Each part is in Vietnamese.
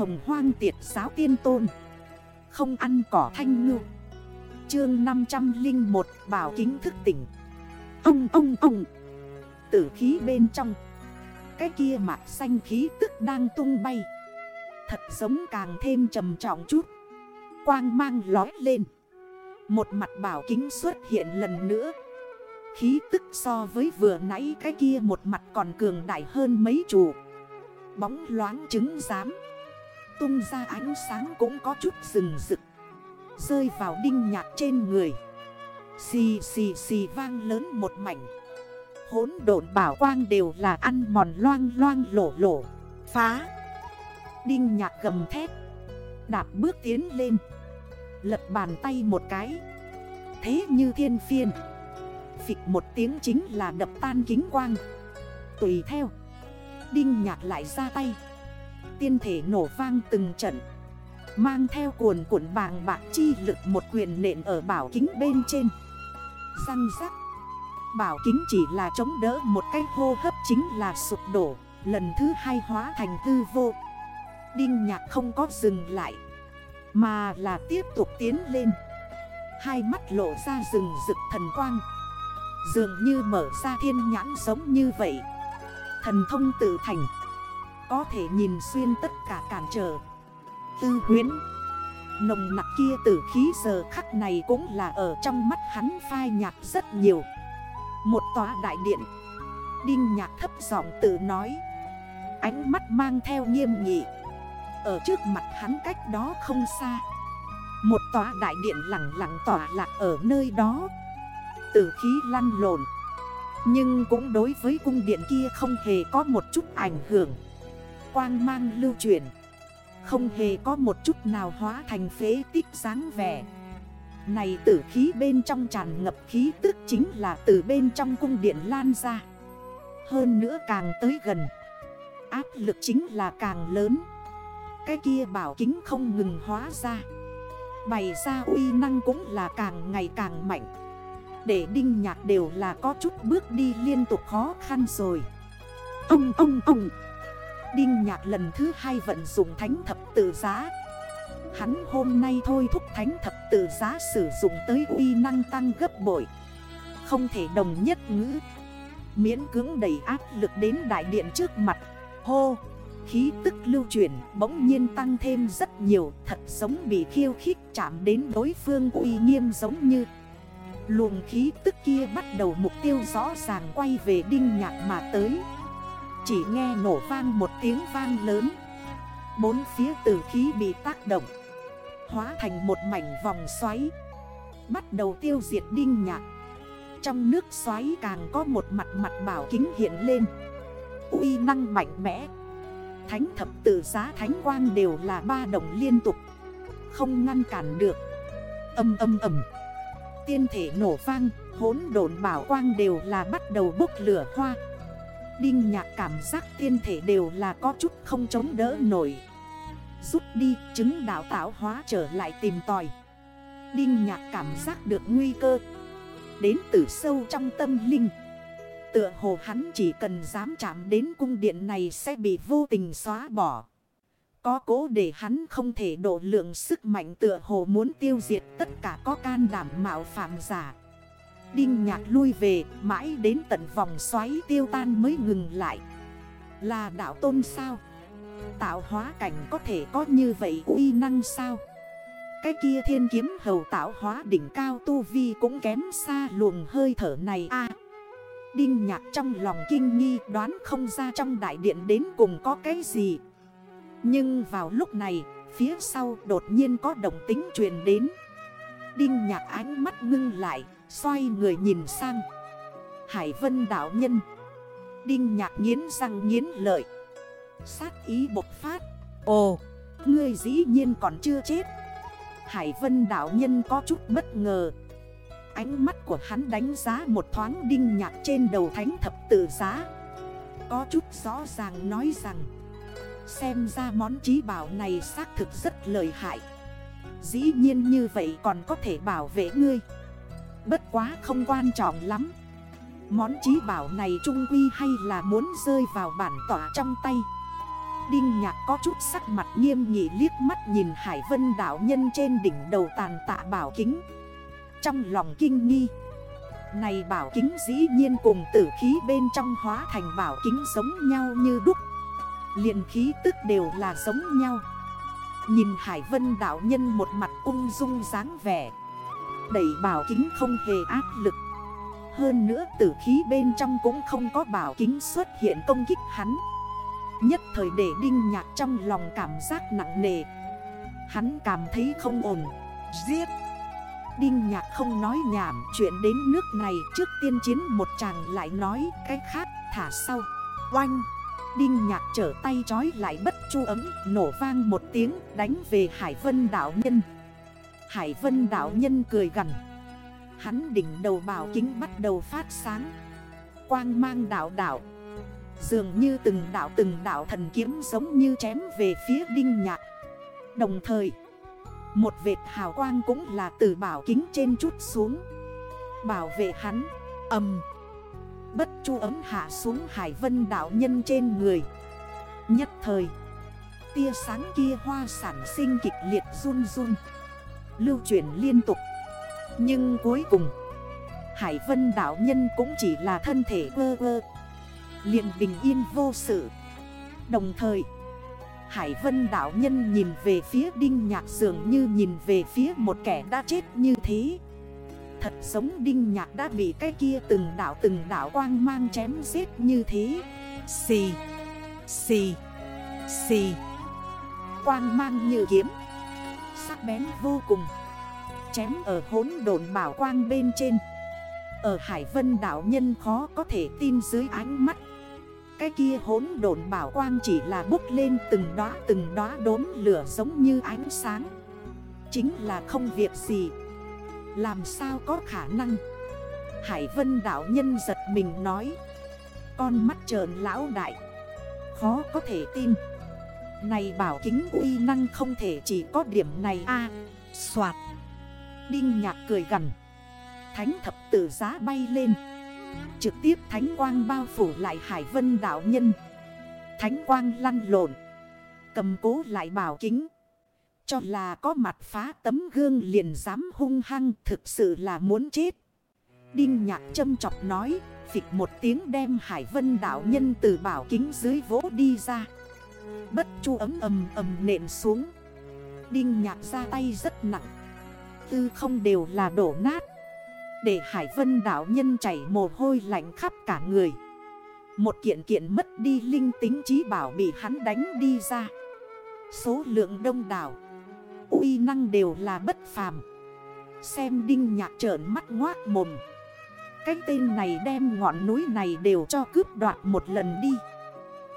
hồng hoang tiệt giáo tiên tôn. Không ăn cỏ thanh ngư. Chương 501 bảo kính thức tỉnh. Ông ông ông. Tử khí bên trong. Cái kia mặt xanh khí tức đang tung bay. Thật giống càng thêm trầm trọng chút. Quang mang lói lên. Một mặt bảo kính xuất hiện lần nữa. Khí tức so với vừa nãy cái kia một mặt còn cường đại hơn mấy chủ Bóng loáng trứng giám. Tung ra ánh sáng cũng có chút rừng rực. Rơi vào đinh nhạc trên người. Xì xì xì vang lớn một mảnh. Hốn độn bảo quang đều là ăn mòn loang loang lổ lổ. Phá. Đinh nhạc gầm thép Đạp bước tiến lên. Lật bàn tay một cái. Thế như thiên phiên. Phịch một tiếng chính là đập tan kính quang. Tùy theo. Đinh nhạc lại ra tay. Tiên thể nổ vang từng trận. Mang theo cuồn cuộn bàng bạc chi lực một quyền nện ở bảo kính bên trên. Răng rắc. Bảo kính chỉ là chống đỡ một cái hô hấp chính là sụp đổ, Lần thứ hai hóa thành tư vô. Đinh nhạc không có dừng lại, Mà là tiếp tục tiến lên. Hai mắt lộ ra rừng rực thần quang. Dường như mở ra thiên nhãn giống như vậy. Thần thông tự thành. Có thể nhìn xuyên tất cả cản trở. Tư huyến, Nồng nặc kia tử khí giờ khắc này cũng là ở trong mắt hắn phai nhạt rất nhiều. Một tòa đại điện, Đinh nhạc thấp giọng tự nói. Ánh mắt mang theo nghiêm nghị. Ở trước mặt hắn cách đó không xa, Một tòa đại điện lặng lặng tỏa lạc ở nơi đó. Tử khí lăn lộn, Nhưng cũng đối với cung điện kia không hề có một chút ảnh hưởng. Quang mang lưu truyền Không hề có một chút nào hóa thành phế tích dáng vẻ. Này tử khí bên trong tràn ngập khí tức chính là từ bên trong cung điện lan ra. Hơn nữa càng tới gần, Áp lực chính là càng lớn. Cái kia bảo kính không ngừng hóa ra. Bày ra uy năng cũng là càng ngày càng mạnh. Để đinh nhạc đều là có chút bước đi liên tục khó khăn rồi. Ông ông ông! Đinh nhạc lần thứ hai vận dụng thánh thập tự giá. Hắn hôm nay thôi thúc thánh thập tự giá sử dụng tới uy năng tăng gấp bội. Không thể đồng nhất ngữ. Miễn cưỡng đầy áp lực đến đại điện trước mặt. Hô! Khí tức lưu chuyển bỗng nhiên tăng thêm rất nhiều, Thật giống bị khiêu khích chạm đến đối phương uy nghiêm giống như. Luồng khí tức kia bắt đầu mục tiêu rõ ràng quay về đinh nhạc mà tới. Chỉ nghe nổ vang một tiếng vang lớn. Bốn phía tử khí bị tác động, Hóa thành một mảnh vòng xoáy, Bắt đầu tiêu diệt đinh nhạc. Trong nước xoáy càng có một mặt mặt bảo kính hiện lên. Uy năng mạnh mẽ, Thánh thập tự giá thánh quang đều là ba đồng liên tục, Không ngăn cản được. Âm âm âm. Tiên thể nổ vang Hốn đồn bảo quang đều là bắt đầu bốc lửa hoa. Đinh nhạc cảm giác tiên thể đều là có chút không chống đỡ nổi Rút đi, chứng đạo tạo hóa trở lại tìm tòi Đinh nhạc cảm giác được nguy cơ Đến từ sâu trong tâm linh Tựa hồ hắn chỉ cần dám chạm đến cung điện này sẽ bị vô tình xóa bỏ. Có cố để hắn không thể độ lượng sức mạnh tựa hồ muốn tiêu diệt tất cả có can đảm mạo phạm giả. Đinh nhạc lui về, mãi đến tận vòng xoáy tiêu tan mới ngừng lại. Là đạo tôn sao? Tạo hóa cảnh có thể có như vậy uy năng sao? Cái kia thiên kiếm hầu tạo hóa đỉnh cao tu vi cũng kém xa luồng hơi thở này a Đinh nhạc trong lòng kinh nghi đoán không ra trong đại điện đến cùng có cái gì Nhưng vào lúc này, phía sau đột nhiên có động tính truyền đến Đinh nhạc ánh mắt ngưng lại xoay người nhìn sang. Hải vân đảo nhân. Đinh nhạc nghiến răng nghiến lợi. Sát ý bộc phát. Ồ, ngươi dĩ nhiên còn chưa chết. Hải vân đảo nhân có chút bất ngờ. Ánh mắt của hắn đánh giá một thoáng đinh nhạc trên đầu thánh thập tự giá. Có chút rõ ràng nói rằng Xem ra món trí bảo này xác thực rất lợi hại. Dĩ nhiên như vậy còn có thể bảo vệ ngươi. Bất quá không quan trọng lắm. Món trí bảo này trung quy hay là muốn rơi vào bản tỏa trong tay. Đinh nhạc có chút sắc mặt nghiêm nghị liếc mắt nhìn Hải Vân đảo nhân trên đỉnh đầu tàn tạ bảo kính. Trong lòng kinh nghi, Này bảo kính dĩ nhiên cùng tử khí bên trong hóa thành bảo kính giống nhau như đúc. Liền khí tức đều là giống nhau. Nhìn Hải Vân đảo nhân một mặt ung dung dáng vẻ. Đẩy bảo kính không hề áp lực. Hơn nữa tử khí bên trong cũng không có bảo kính xuất hiện công kích hắn. Nhất thời để đinh nhạc trong lòng cảm giác nặng nề. Hắn cảm thấy không ổn. Giết! Đinh nhạc không nói nhảm chuyện đến nước này Trước tiên chiến một chàng lại nói cái khác, thả sau. Oanh! Đinh nhạc trở tay trói lại bất chu ấm, Nổ vang một tiếng, đánh về Hải Vân đảo nhân. Hải Vân đảo nhân cười gần Hắn đỉnh đầu bảo kính bắt đầu phát sáng. Quang mang đảo đảo. Dường như từng đảo từng đảo thần kiếm giống như chém về phía đinh nhạc. Đồng thời, Một vệt hào quang cũng là từ bảo kính trên chút xuống. Bảo vệ hắn Âm Bất chu ấm hạ xuống hải vân đảo nhân trên người. Nhất thời, Tia sáng kia hoa sản sinh kịch liệt run run. Lưu chuyển liên tục. Nhưng cuối cùng, Hải vân đảo nhân cũng chỉ là thân thể vơ vơ liền bình yên vô sự. Đồng thời, Hải vân đảo nhân nhìn về phía đinh nhạc dường như nhìn về phía một kẻ đã chết như thế. Thật giống đinh nhạc đã bị cái kia từng đảo từng đảo quang mang chém giết như thế. Xì Xì Xì. Quang mang như kiếm. Sắc bén vô cùng. Chém ở hốn đồn bảo quang bên trên. Ở Hải Vân đảo nhân khó có thể tin dưới ánh mắt. Cái kia hốn đồn bảo quang chỉ là bốc lên từng đóa từng đóa đốm lửa giống như ánh sáng. Chính là không việc gì làm sao có khả năng? Hải vân đảo nhân giật mình nói. Con mắt trờn lão đại. Khó có thể tin. Này bảo kính uy năng không thể chỉ có điểm này a. À, Xoạt Đinh nhạc cười gần Thánh thập tử giá bay lên. Trực tiếp thánh quang bao phủ lại hải vân đảo nhân. Thánh quang lăn lộn. Cầm cố lại bảo kính cho là có mặt phá tấm gương liền dám hung hăng thực sự là muốn chết. Đinh nhạc châm chọc nói, phịch một tiếng đem hải vân đảo nhân từ bảo kính dưới vỗ đi ra. Bất chu ấm ầm ầm nện xuống. Đinh nhạc ra tay rất nặng. Tư không đều là đổ nát. Để hải vân đảo nhân chảy mồ hôi lạnh khắp cả người. Một kiện kiện mất đi linh tính trí bảo bị hắn đánh đi ra. Số lượng đông đảo uy năng đều là bất phàm. Xem đinh nhạc trởn mắt ngoác mồm. Cái tên này đem ngọn núi này đều cho cướp đoạt một lần đi.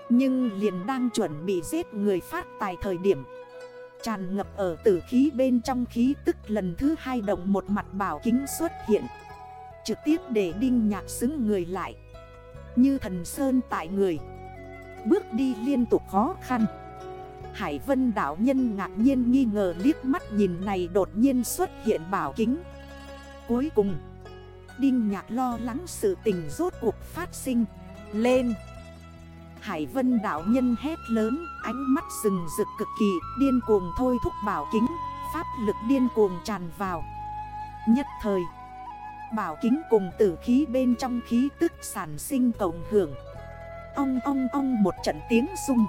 Nhưng liền đang chuẩn bị giết người phát tài thời điểm. Tràn ngập ở tử khí bên trong khí tức lần thứ hai động một mặt bảo kính xuất hiện. Trực tiếp để đinh nhạc xứng người lại. Như thần sơn tại người. Bước đi liên tục khó khăn. Hải vân đảo nhân ngạc nhiên nghi ngờ liếc mắt nhìn này đột nhiên xuất hiện bảo kính. Cuối cùng, Đinh nhạc lo lắng sự tình rốt cuộc phát sinh. Lên! Hải vân đảo nhân hét lớn, Ánh mắt rừng rực cực kỳ, Điên cuồng thôi thúc bảo kính, Pháp lực điên cuồng tràn vào. Nhất thời, Bảo kính cùng tử khí bên trong khí tức sản sinh cộng hưởng. Ong ong ong một trận tiếng sung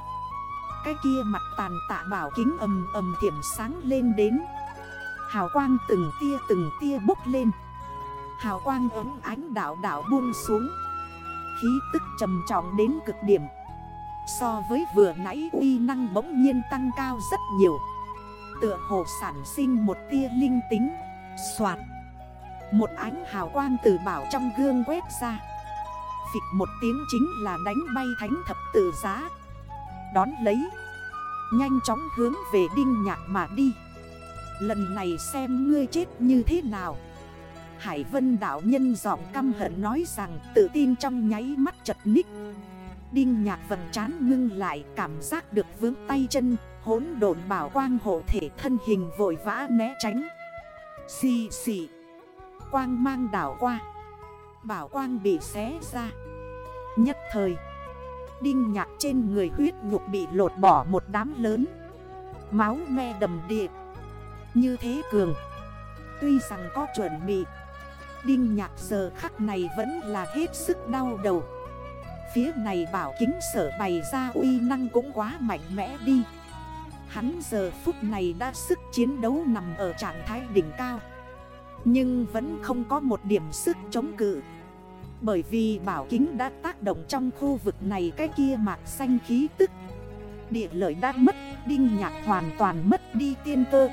cái kia mặt tàn tạ bảo kính ầm ầm thiểm sáng lên đến. Hào quang từng tia từng tia bốc lên. Hào quang ấm ánh đảo đảo buông xuống. Khí tức trầm trọng đến cực điểm. So với vừa nãy uy năng bỗng nhiên tăng cao rất nhiều. Tựa hồ sản sinh một tia linh tính. Xoạt Một ánh hào quang từ bảo trong gương quét ra. Phịch một tiếng chính là đánh bay thánh thập tự giá. Đón lấy. Nhanh chóng hướng về đinh nhạc mà đi. Lần này xem ngươi chết như thế nào. Hải vân đảo nhân giọng căm hận nói rằng tự tin trong nháy mắt chật ních. Đinh nhạc vần chán ngưng lại, cảm giác được vướng tay chân Hốn độn bảo quang hộ thể thân hình vội vã né tránh. Xì xì. Quang mang đảo qua. Bảo quang bị xé ra. Nhất thời Đinh nhạc trên người huyết nhục bị lột bỏ một đám lớn. Máu me đầm địa Như thế cường. Tuy rằng có chuẩn bị, Đinh nhạc giờ khắc này vẫn là hết sức đau đầu. Phía này bảo kính sở bày ra uy năng cũng quá mạnh mẽ đi. Hắn giờ phút này đã sức chiến đấu nằm ở trạng thái đỉnh cao. Nhưng vẫn không có một điểm sức chống cự. Bởi vì bảo kính đã tác động trong khu vực này cái kia mạc xanh khí tức. Địa lợi đã mất, đinh nhạc hoàn toàn mất đi tiên cơ.